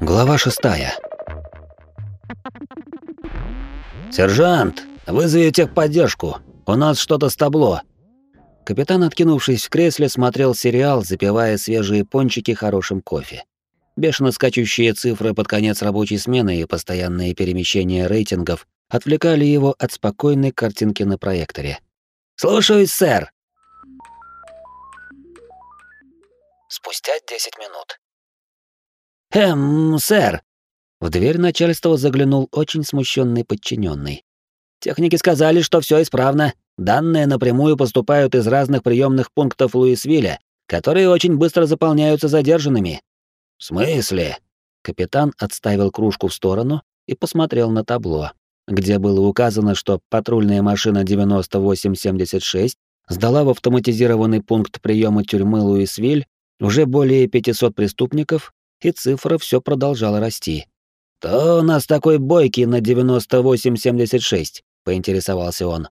Глава шестая. «Сержант, вызови техподдержку. У нас что-то с табло». Капитан, откинувшись в кресле, смотрел сериал, запивая свежие пончики хорошим кофе. Бешено скачущие цифры под конец рабочей смены и постоянные перемещения рейтингов отвлекали его от спокойной картинки на проекторе. «Слушаюсь, сэр!» Спустя 10 минут. «Эм, сэр!» В дверь начальства заглянул очень смущенный подчиненный. «Техники сказали, что все исправно. Данные напрямую поступают из разных приемных пунктов Луисвилля, которые очень быстро заполняются задержанными». «В смысле?» Капитан отставил кружку в сторону и посмотрел на табло, где было указано, что патрульная машина 9876 сдала в автоматизированный пункт приема тюрьмы Луисвиль уже более 500 преступников, и цифра все продолжала расти. «То у нас такой бойкий на 9876?» — поинтересовался он.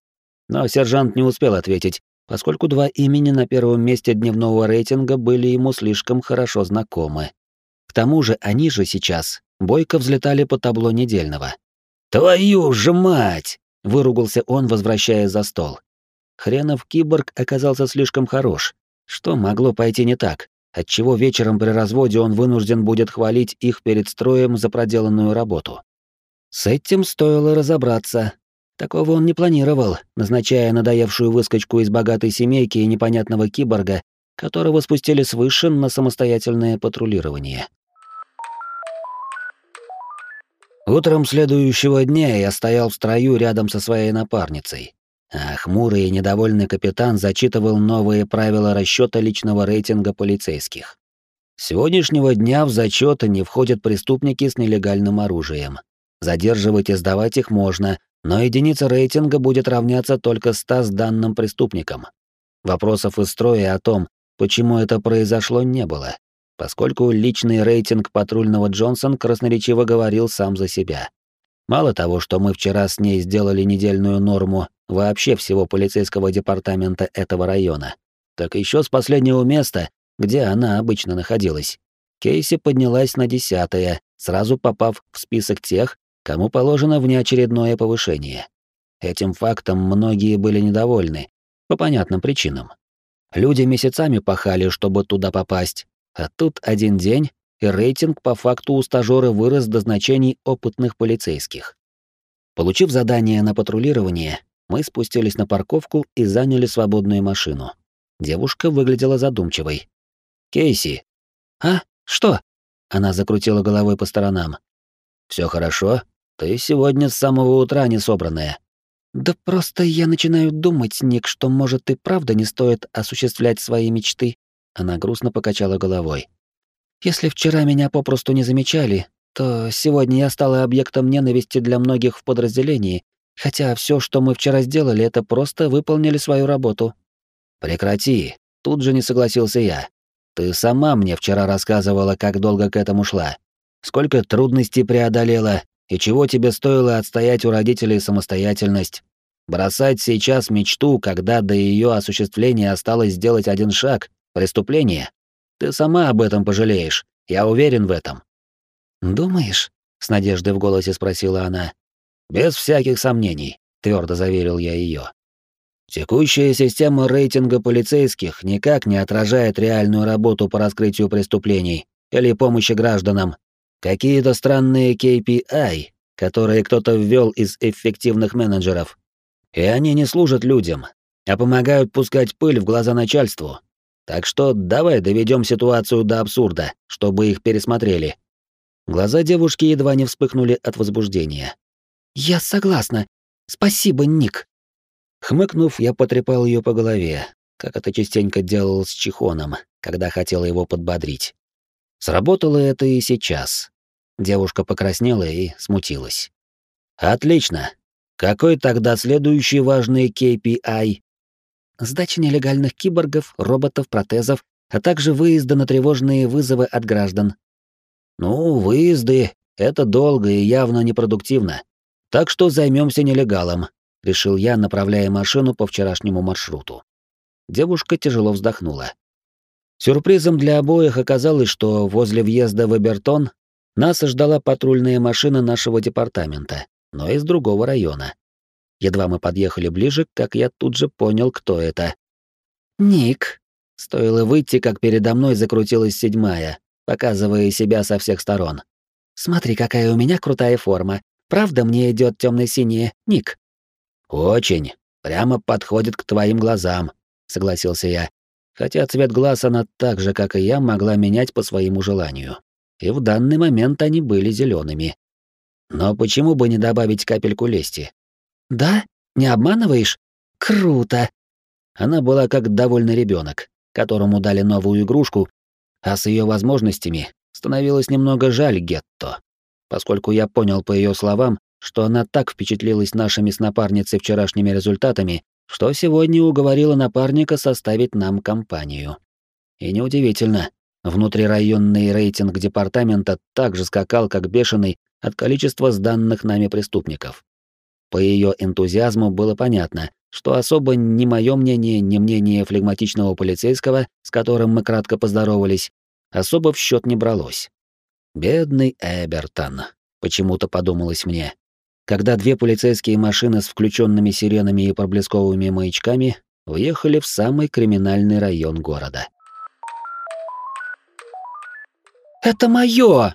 Но сержант не успел ответить, поскольку два имени на первом месте дневного рейтинга были ему слишком хорошо знакомы. К тому же они же сейчас бойко взлетали по табло недельного. «Твою же мать!» — выругался он, возвращаясь за стол. Хренов киборг оказался слишком хорош. Что могло пойти не так? Отчего вечером при разводе он вынужден будет хвалить их перед строем за проделанную работу. С этим стоило разобраться. Такого он не планировал, назначая надоевшую выскочку из богатой семейки и непонятного киборга, которого спустили свыше на самостоятельное патрулирование. Утром следующего дня я стоял в строю рядом со своей напарницей а хмурый и недовольный капитан зачитывал новые правила расчета личного рейтинга полицейских. С сегодняшнего дня в зачеты не входят преступники с нелегальным оружием. Задерживать и сдавать их можно, но единица рейтинга будет равняться только 100 с данным преступником. Вопросов из строя о том, почему это произошло, не было, поскольку личный рейтинг патрульного Джонсон красноречиво говорил сам за себя. Мало того, что мы вчера с ней сделали недельную норму вообще всего полицейского департамента этого района, так еще с последнего места, где она обычно находилась. Кейси поднялась на десятое, сразу попав в список тех, кому положено внеочередное повышение. Этим фактом многие были недовольны, по понятным причинам. Люди месяцами пахали, чтобы туда попасть, а тут один день, и рейтинг по факту у стажёра вырос до значений опытных полицейских. Получив задание на патрулирование, мы спустились на парковку и заняли свободную машину. Девушка выглядела задумчивой. «Кейси!» «А? Что?» Она закрутила головой по сторонам. Все хорошо? Ты сегодня с самого утра не собранная». «Да просто я начинаю думать, Ник, что, может, и правда не стоит осуществлять свои мечты». Она грустно покачала головой. Если вчера меня попросту не замечали, то сегодня я стала объектом ненависти для многих в подразделении, хотя все, что мы вчера сделали, это просто выполнили свою работу. Прекрати, тут же не согласился я. Ты сама мне вчера рассказывала, как долго к этому шла. Сколько трудностей преодолела и чего тебе стоило отстоять у родителей самостоятельность. Бросать сейчас мечту, когда до ее осуществления осталось сделать один шаг преступление. Ты сама об этом пожалеешь, я уверен в этом. Думаешь? с надеждой в голосе спросила она. Без всяких сомнений, твердо заверил я ее. Текущая система рейтинга полицейских никак не отражает реальную работу по раскрытию преступлений или помощи гражданам. Какие-то странные KPI, которые кто-то ввел из эффективных менеджеров. И они не служат людям, а помогают пускать пыль в глаза начальству, так что давай доведем ситуацию до абсурда, чтобы их пересмотрели. Глаза девушки едва не вспыхнули от возбуждения. Я согласна. Спасибо, Ник. Хмыкнув, я потрепал ее по голове, как это частенько делал с Чихоном, когда хотел его подбодрить. Сработало это и сейчас. Девушка покраснела и смутилась. Отлично. Какой тогда следующий важный KPI? Сдача нелегальных киборгов, роботов, протезов, а также выезды на тревожные вызовы от граждан. Ну, выезды — это долго и явно непродуктивно. Так что займемся нелегалом, решил я, направляя машину по вчерашнему маршруту. Девушка тяжело вздохнула. Сюрпризом для обоих оказалось, что возле въезда в Эбертон нас ждала патрульная машина нашего департамента, но из другого района. Едва мы подъехали ближе, как я тут же понял, кто это. «Ник». Стоило выйти, как передо мной закрутилась седьмая, показывая себя со всех сторон. «Смотри, какая у меня крутая форма. Правда мне идет темно-синяя, Ник?» «Очень. Прямо подходит к твоим глазам», — согласился я. Хотя цвет глаз она так же, как и я, могла менять по своему желанию. И в данный момент они были зелеными. Но почему бы не добавить капельку лести? «Да? Не обманываешь? Круто!» Она была как довольный ребенок, которому дали новую игрушку, а с ее возможностями становилось немного жаль Гетто, поскольку я понял по ее словам, что она так впечатлилась нашими с напарницей вчерашними результатами, что сегодня уговорила напарника составить нам компанию. И неудивительно, внутрирайонный рейтинг департамента также скакал как бешеный от количества сданных нами преступников. По ее энтузиазму было понятно, что особо ни мое мнение, ни мнение флегматичного полицейского, с которым мы кратко поздоровались, особо в счет не бралось. Бедный Эбертон, почему-то подумалось мне. Когда две полицейские машины с включенными сиренами и проблесковыми маячками въехали в самый криминальный район города. «Это моё!»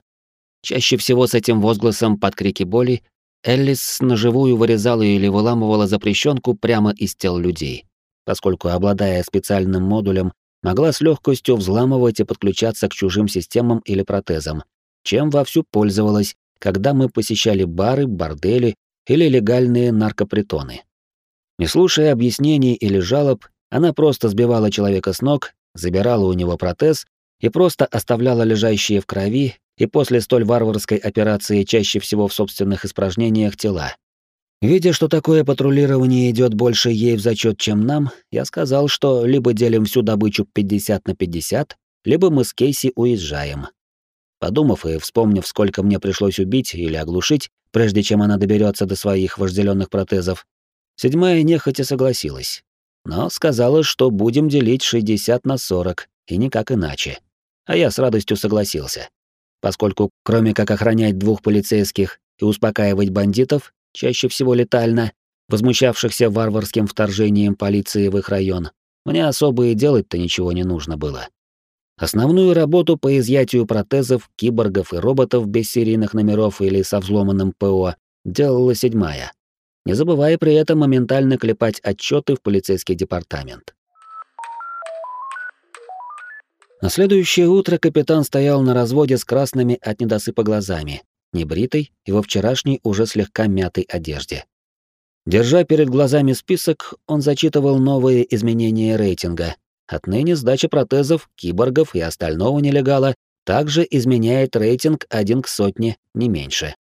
Чаще всего с этим возгласом под крики боли Эллис наживую вырезала или выламывала запрещенку прямо из тел людей, поскольку, обладая специальным модулем, могла с легкостью взламывать и подключаться к чужим системам или протезам, чем вовсю пользовалась, когда мы посещали бары, бордели или легальные наркопритоны. Не слушая объяснений или жалоб, она просто сбивала человека с ног, забирала у него протез и просто оставляла лежащие в крови и после столь варварской операции чаще всего в собственных испражнениях тела. Видя, что такое патрулирование идет больше ей в зачет, чем нам, я сказал, что либо делим всю добычу 50 на 50, либо мы с Кейси уезжаем. Подумав и вспомнив, сколько мне пришлось убить или оглушить, прежде чем она доберется до своих вожделенных протезов, седьмая нехотя согласилась. Но сказала, что будем делить 60 на 40, и никак иначе. А я с радостью согласился поскольку кроме как охранять двух полицейских и успокаивать бандитов, чаще всего летально, возмущавшихся варварским вторжением полиции в их район, мне особо и делать-то ничего не нужно было. Основную работу по изъятию протезов, киборгов и роботов без серийных номеров или со взломанным ПО делала седьмая, не забывая при этом моментально клепать отчеты в полицейский департамент. На следующее утро капитан стоял на разводе с красными от недосыпа глазами, небритый и во вчерашней уже слегка мятой одежде. Держа перед глазами список, он зачитывал новые изменения рейтинга. Отныне сдача протезов, киборгов и остального нелегала также изменяет рейтинг один к сотне, не меньше.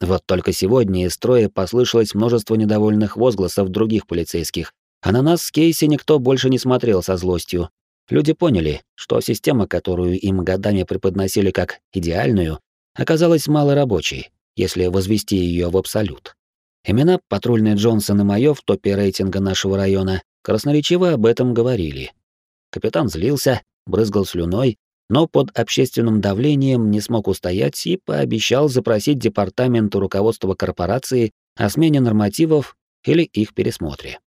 Вот только сегодня из строя послышалось множество недовольных возгласов других полицейских, а на нас с Кейси никто больше не смотрел со злостью, Люди поняли, что система, которую им годами преподносили как идеальную, оказалась малорабочей, если возвести ее в абсолют. Имена патрульный Джонсон и моё в топе рейтинга нашего района красноречиво об этом говорили. Капитан злился, брызгал слюной, но под общественным давлением не смог устоять и пообещал запросить департаменту руководства корпорации о смене нормативов или их пересмотре.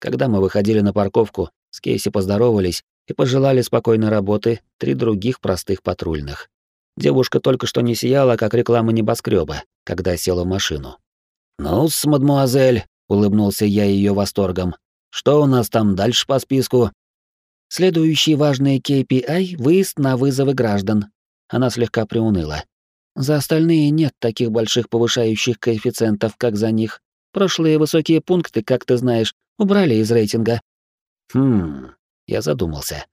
Когда мы выходили на парковку, с Кейси поздоровались и пожелали спокойной работы три других простых патрульных. Девушка только что не сияла, как реклама небоскреба, когда села в машину. «Ну-с, мадмуазель», — улыбнулся я ее восторгом, — «что у нас там дальше по списку?» «Следующий важный KPI — выезд на вызовы граждан». Она слегка приуныла. «За остальные нет таких больших повышающих коэффициентов, как за них. Прошлые высокие пункты, как ты знаешь, убрали из рейтинга». «Хм, я задумался.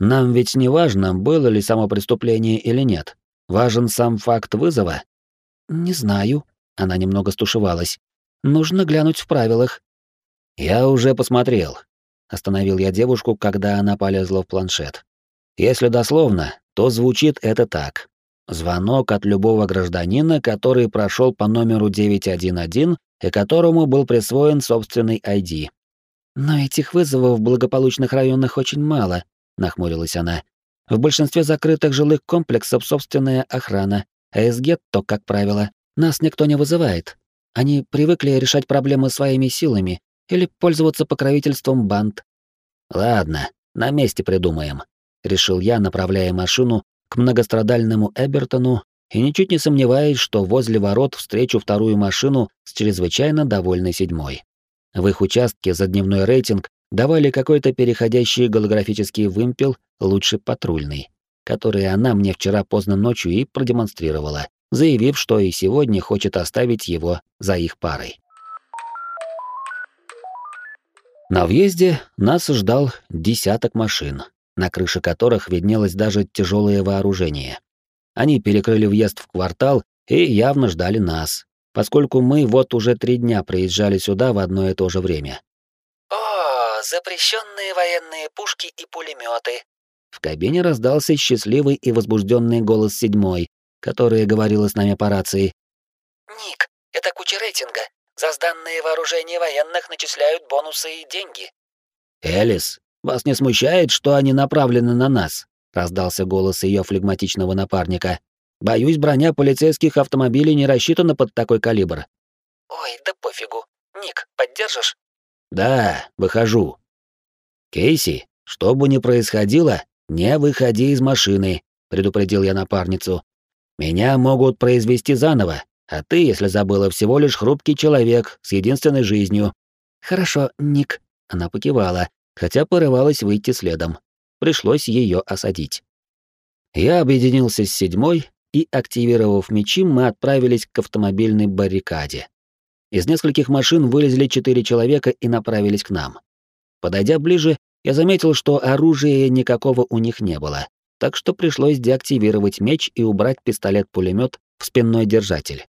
Нам ведь не важно, было ли само преступление или нет. Важен сам факт вызова. Не знаю. Она немного стушевалась. Нужно глянуть в правилах. Я уже посмотрел. Остановил я девушку, когда она полезла в планшет. Если дословно, то звучит это так. Звонок от любого гражданина, который прошел по номеру 911 и которому был присвоен собственный ID. Но этих вызовов в благополучных районах очень мало, нахмурилась она. В большинстве закрытых жилых комплексов собственная охрана, а из то, как правило, нас никто не вызывает. Они привыкли решать проблемы своими силами или пользоваться покровительством банд. Ладно, на месте придумаем, решил я, направляя машину к многострадальному Эбертону и ничуть не сомневаясь, что возле ворот встречу вторую машину с чрезвычайно довольной седьмой. В их участке за дневной рейтинг давали какой-то переходящий голографический вымпел лучше патрульный, который она мне вчера поздно ночью и продемонстрировала, заявив, что и сегодня хочет оставить его за их парой. На въезде нас ждал десяток машин, на крыше которых виднелось даже тяжелое вооружение. Они перекрыли въезд в квартал и явно ждали нас, поскольку мы вот уже три дня приезжали сюда в одно и то же время. «О, запрещенные военные пушки и пулеметы. В кабине раздался счастливый и возбужденный голос седьмой, которая говорила с нами по рации. «Ник, это куча рейтинга. За сданные вооружения военных начисляют бонусы и деньги». «Элис, вас не смущает, что они направлены на нас?» раздался голос ее флегматичного напарника. Боюсь, броня полицейских автомобилей не рассчитана под такой калибр. Ой, да пофигу. Ник, поддержишь? Да, выхожу. Кейси, что бы ни происходило, не выходи из машины, предупредил я напарницу. Меня могут произвести заново, а ты, если забыла, всего лишь хрупкий человек с единственной жизнью. Хорошо, Ник, она покивала, хотя порывалась выйти следом пришлось ее осадить. Я объединился с седьмой, и, активировав мечи, мы отправились к автомобильной баррикаде. Из нескольких машин вылезли четыре человека и направились к нам. Подойдя ближе, я заметил, что оружия никакого у них не было, так что пришлось деактивировать меч и убрать пистолет-пулемет в спинной держатель.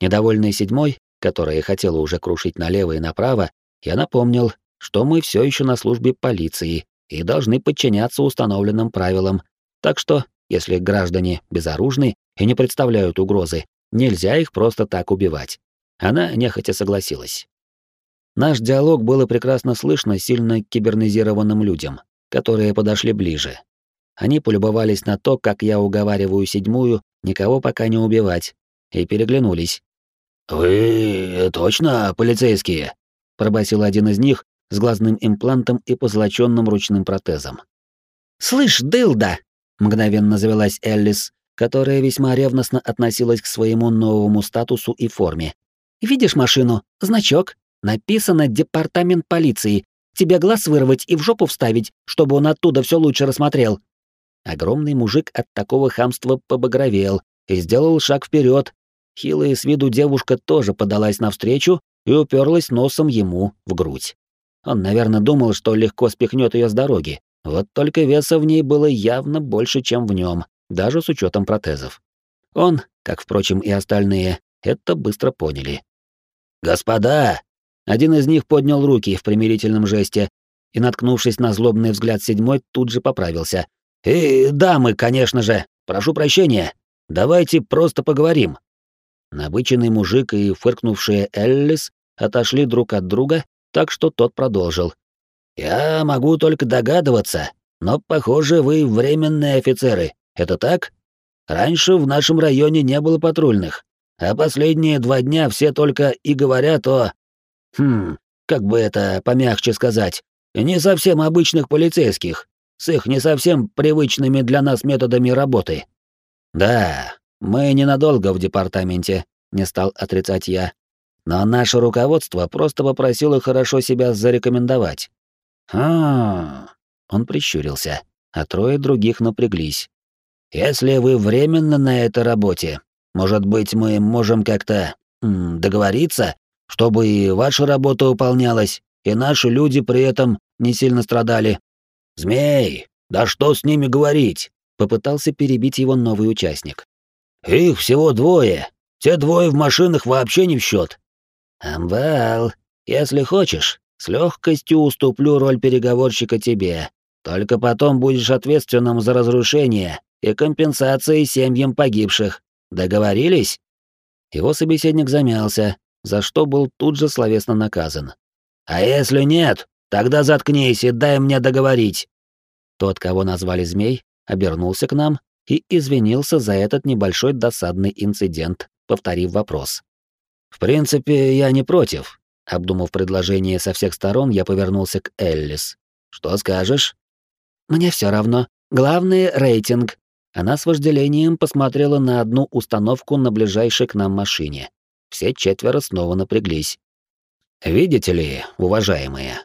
Недовольный седьмой, которая хотела уже крушить налево и направо, я напомнил, что мы все еще на службе полиции и должны подчиняться установленным правилам. Так что, если граждане безоружны и не представляют угрозы, нельзя их просто так убивать. Она нехотя согласилась. Наш диалог было прекрасно слышно сильно кибернизированным людям, которые подошли ближе. Они полюбовались на то, как я уговариваю седьмую никого пока не убивать, и переглянулись. «Вы точно полицейские?» — пробасил один из них, с глазным имплантом и позолоченным ручным протезом. «Слышь, дылда!» — мгновенно завелась Эллис, которая весьма ревностно относилась к своему новому статусу и форме. «Видишь машину? Значок. Написано «Департамент полиции». Тебе глаз вырвать и в жопу вставить, чтобы он оттуда все лучше рассмотрел». Огромный мужик от такого хамства побагровел и сделал шаг вперед. Хилая с виду девушка тоже подалась навстречу и уперлась носом ему в грудь. Он, наверное, думал, что легко спихнет ее с дороги. Вот только веса в ней было явно больше, чем в нем, даже с учетом протезов. Он, как, впрочем, и остальные, это быстро поняли. «Господа!» Один из них поднял руки в примирительном жесте и, наткнувшись на злобный взгляд седьмой, тут же поправился. «И дамы, конечно же, прошу прощения. Давайте просто поговорим». Набыченный мужик и фыркнувшая Эллис отошли друг от друга так что тот продолжил. «Я могу только догадываться, но, похоже, вы временные офицеры. Это так? Раньше в нашем районе не было патрульных, а последние два дня все только и говорят о... Хм, как бы это помягче сказать, не совсем обычных полицейских, с их не совсем привычными для нас методами работы. Да, мы ненадолго в департаменте, не стал отрицать я. Но наше руководство просто попросило хорошо себя зарекомендовать. А, он прищурился, а трое других напряглись. Если вы временно на этой работе, может быть, мы можем как-то договориться, чтобы и ваша работа выполнялась, и наши люди при этом не сильно страдали. Змей, да что с ними говорить? Попытался перебить его новый участник. Их всего двое. Те двое в машинах вообще не в счет. «Амбал, если хочешь, с легкостью уступлю роль переговорщика тебе. Только потом будешь ответственным за разрушение и компенсации семьям погибших. Договорились?» Его собеседник замялся, за что был тут же словесно наказан. «А если нет, тогда заткнись и дай мне договорить». Тот, кого назвали змей, обернулся к нам и извинился за этот небольшой досадный инцидент, повторив вопрос. «В принципе, я не против». Обдумав предложение со всех сторон, я повернулся к Эллис. «Что скажешь?» «Мне все равно. Главное — рейтинг». Она с вожделением посмотрела на одну установку на ближайшей к нам машине. Все четверо снова напряглись. «Видите ли, уважаемые,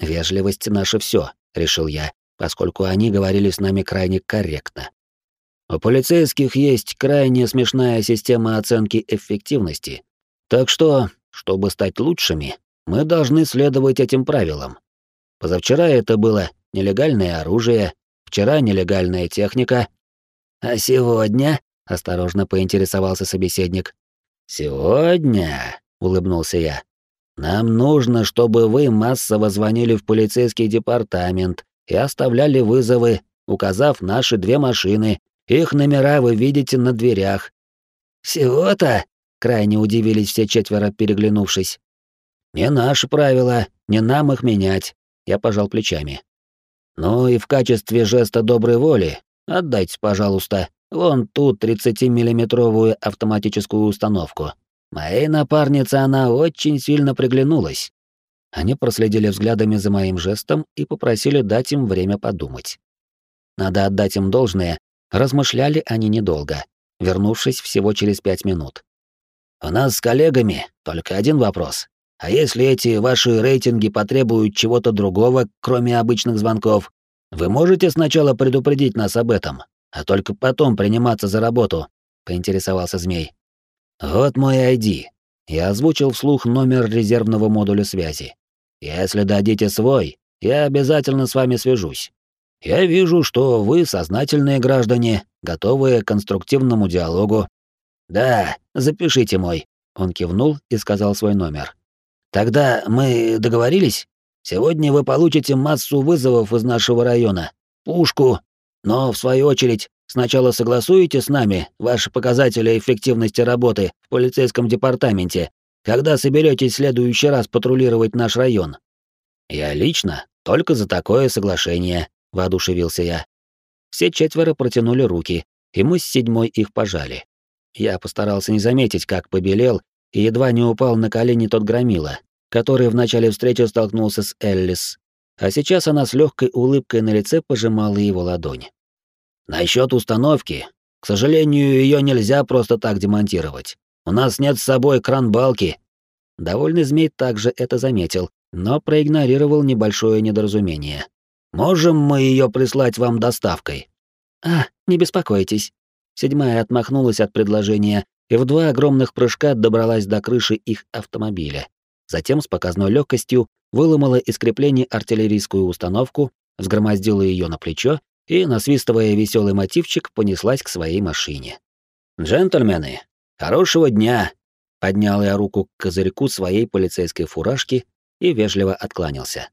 вежливость — наше все, решил я, поскольку они говорили с нами крайне корректно. У полицейских есть крайне смешная система оценки эффективности, так что, чтобы стать лучшими, мы должны следовать этим правилам. Позавчера это было нелегальное оружие, вчера нелегальная техника. А сегодня? осторожно поинтересовался собеседник. Сегодня, улыбнулся я. Нам нужно, чтобы вы массово звонили в полицейский департамент и оставляли вызовы, указав наши две машины. Их номера вы видите на дверях. Всего-то? Крайне удивились все четверо, переглянувшись. «Не наши правила, не нам их менять», — я пожал плечами. «Ну и в качестве жеста доброй воли отдайте, пожалуйста, вон ту 30-миллиметровую автоматическую установку. Моей напарнице она очень сильно приглянулась». Они проследили взглядами за моим жестом и попросили дать им время подумать. Надо отдать им должное, размышляли они недолго, вернувшись всего через пять минут. У нас с коллегами только один вопрос. А если эти ваши рейтинги потребуют чего-то другого, кроме обычных звонков, вы можете сначала предупредить нас об этом, а только потом приниматься за работу?» — поинтересовался Змей. «Вот мой ID». Я озвучил вслух номер резервного модуля связи. «Если дадите свой, я обязательно с вами свяжусь. Я вижу, что вы сознательные граждане, готовые к конструктивному диалогу, «Да, запишите мой», — он кивнул и сказал свой номер. «Тогда мы договорились? Сегодня вы получите массу вызовов из нашего района, пушку, но, в свою очередь, сначала согласуете с нами ваши показатели эффективности работы в полицейском департаменте, когда соберетесь в следующий раз патрулировать наш район». «Я лично только за такое соглашение», — воодушевился я. Все четверо протянули руки, и мы с седьмой их пожали. Я постарался не заметить, как побелел и едва не упал на колени тот громила, который в начале встречи столкнулся с Эллис, а сейчас она с легкой улыбкой на лице пожимала его ладонь. Насчет установки, к сожалению, ее нельзя просто так демонтировать. У нас нет с собой кран-балки. Довольный змей также это заметил, но проигнорировал небольшое недоразумение. Можем мы ее прислать вам доставкой? А, не беспокойтесь, Седьмая отмахнулась от предложения и в два огромных прыжка добралась до крыши их автомобиля. Затем с показной легкостью выломала из крепления артиллерийскую установку, взгромоздила ее на плечо и, насвистывая веселый мотивчик, понеслась к своей машине. «Джентльмены, хорошего дня!» Поднял я руку к козырьку своей полицейской фуражки и вежливо откланялся.